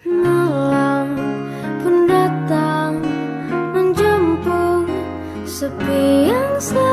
Malam pun datang menjemput sepi yang selalu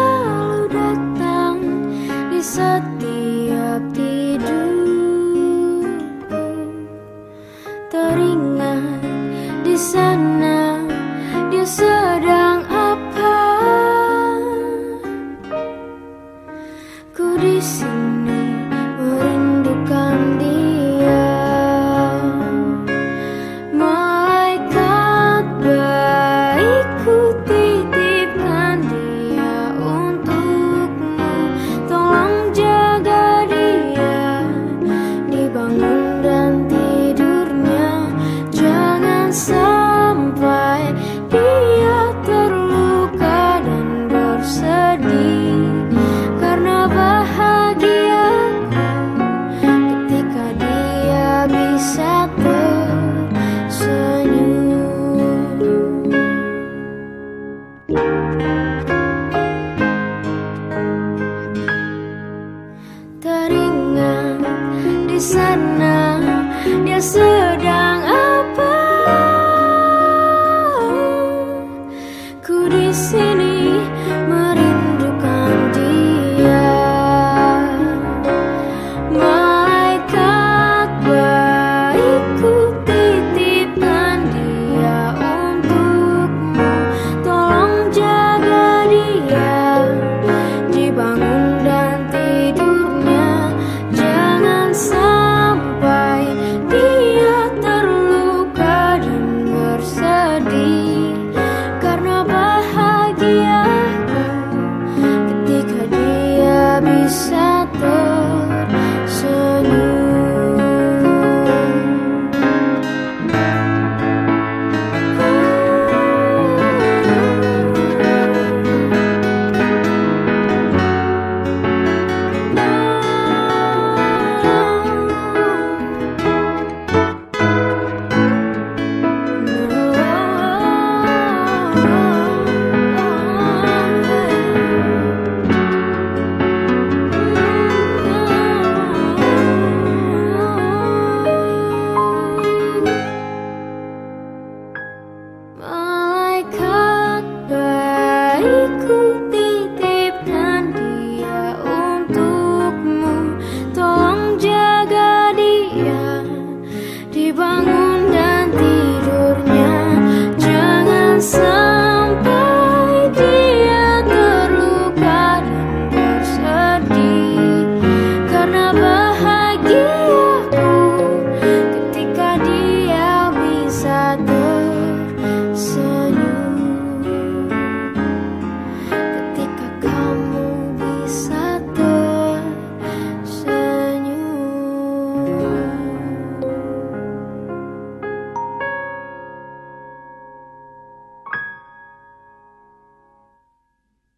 sedang apa? Ku di sini